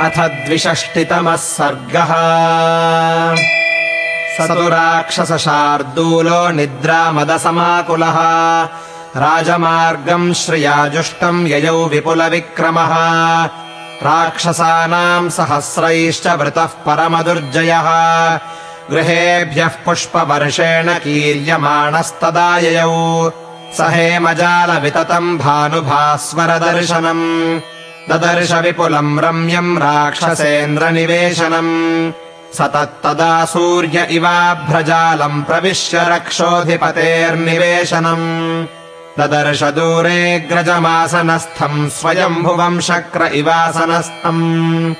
अथ द्विषष्टितमः सर्गः। स तु राक्षसशार्दूलो निद्रामदसमाकुलः। राजमार्गम् श्रियाजुष्टम् ययौ विपुलविक्रमः। राक्षसानाम् सहस्रैश्च वृतः परमदुर्जयः। गृहेभ्यः पुष्पवर्षेण कीर्यमाणस्तदा ययौ। स हेमजालविततम् भानुभास्वरदर्शनम् ददर्श विपुलम् रम्यम् राक्षसेन्द्रनिवेशनम्। स तत्तदा सूर्य इवाभ्रजालम् प्रविश्य रक्षोऽधिपतेर्निवेशनम्। ददर्श दूरे ग्रजमासनस्थम् स्वयम्भुवम् शक्र इवासनस्थम्।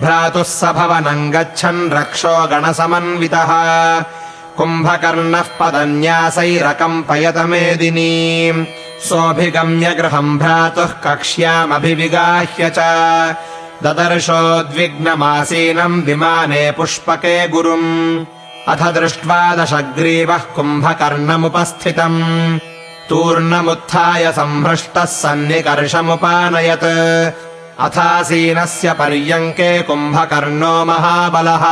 भ्रातुः स भवनम् गच्छन् रक्षो गणसमन्वितः। कुम्भकर्णः पदन्यासैरकम्पयत मेदिनीम् सोऽभिगम्य गृहम् भ्रातुः कक्ष्यामभिविगाह्य च। ददर्शोद्विग्नमासीनम् विमाने पुष्पके गुरुम्। अथ दृष्ट्वा दशग्रीवः कुम्भकर्णमुपस्थितम्। तूर्णमुत्थाय सम्भृष्टः सन्निकर्षमुपानयत्। अथासीनस्य पर्यङ्के कुम्भकर्णो महाबलः।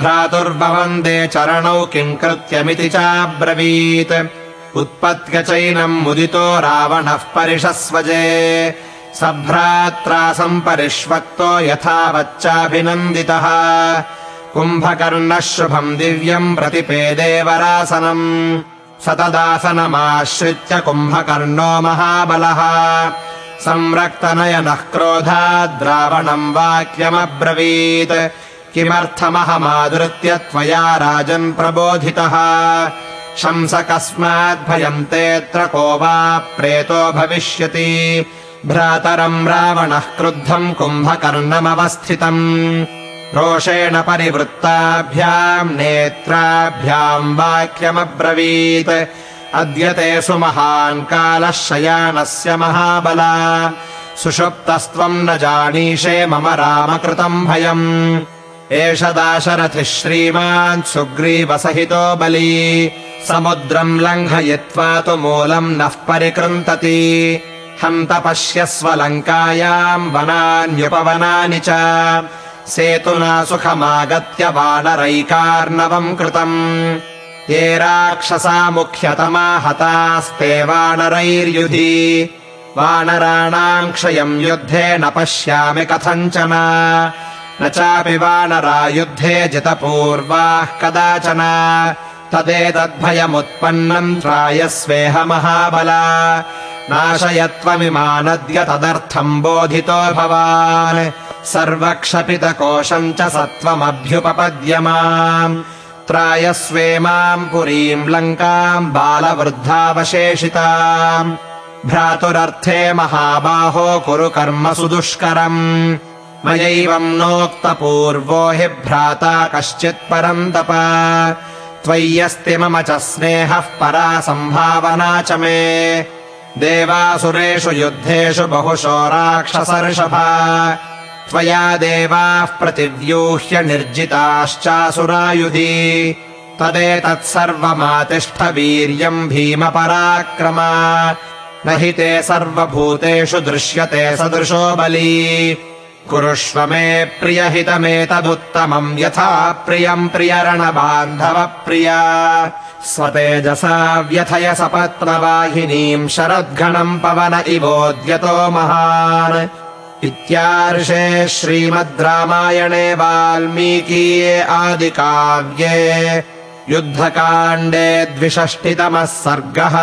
भ्रातुर्भवन्दे चरणौ किम् कृत्यमिति चाब्रवीत् उत्पत्य चैनम् मुदितो रावणः परिषस्वजे। सभ्रात्रा सम्परिष्वक्तो यथावच्चाभिनन्दितः। कुम्भकर्णः शुभम् दिव्यम् प्रतिपेदेवरासनम् स तदासनमाश्रित्य कुम्भकर्णो महाबलः। संरक्तनयनः क्रोधाद्रावणम् वाक्यमब्रवीत्। किमर्थमहमादृत्य त्वया राजन् प्रबोधितः शंस कस्माद्भयम् तेऽत्र को वा प्रेतो भविष्यति। भ्रातरम् रावणः क्रुद्धम् कुम्भकर्णमवस्थितम्। रोषेण परिवृत्ताभ्याम् नेत्राभ्याम् वाक्यमब्रवीत्। अद्य ते सुमहान् कालः शयानस्य महाबला। सुषुप्तस्त्वम् न जानीषे मम रामकृतम् भयम्। एष दाशरथिः श्रीमान् सुग्रीवसहितो बली समुद्रम् लङ्घयित्वा तु मूलम् नः परिकृन्तति। हन्त पश्यस्व लङ्कायाम् वनान्युपवनानि च। सेतुना सुखमागत्य वानरैकार्णवम् कृतम्। ये राक्षसा मुख्यतमा हतास्ते वानरैर्युधि। वानराणाम् क्षयम् युद्धे न पश्यामि कथञ्चन। न चापि वानरा युद्धे जितपूर्वाः कदाचन तदेतद्भयमुत्पन्नम् त्रायस्वेह महाबला नाशयत्वमिमानद्य तदर्थम् बोधितो भवान्। सर्वक्षपितकोशम् च सत्त्वमभ्युपपद्य माम् त्रायस्वे माम् पुरीम् लङ्काम् बालवृद्धावशेषिताम्। भ्रातुरर्थे महाबाहो कुरु कर्म सुदुष्करम्। मयैवम् नोक्तपूर्वो हि भ्राता कश्चित् परम् तप त्वय्यस्ति मम च स्नेहः परा सम्भावना च मे। देवासुरेषु युद्धेषु बहुशो राक्षसर्षभा। त्वया देवाः प्रतिव्यूह्य निर्जिताश्चासुरायुधि। तदेतत्सर्वमातिष्ठ वीर्यम् भीमपराक्रमा। न हि ते सर्वभूतेषु दृश्यते सदृशो बली कुरुष्व मे प्रियहितमेतदुत्तमम् यथा प्रियम् प्रियरणबान्धव प्रिया स्वतेजसा व्यथय सपत्नवाहिनीम् शरद्घणम् पवन इवोद्यतो महान्। इत्यार्षे श्रीमद् रामायणे वाल्मीकीये आदिकाव्ये। युद्धकाण्डे द्विषष्टितमः सर्गः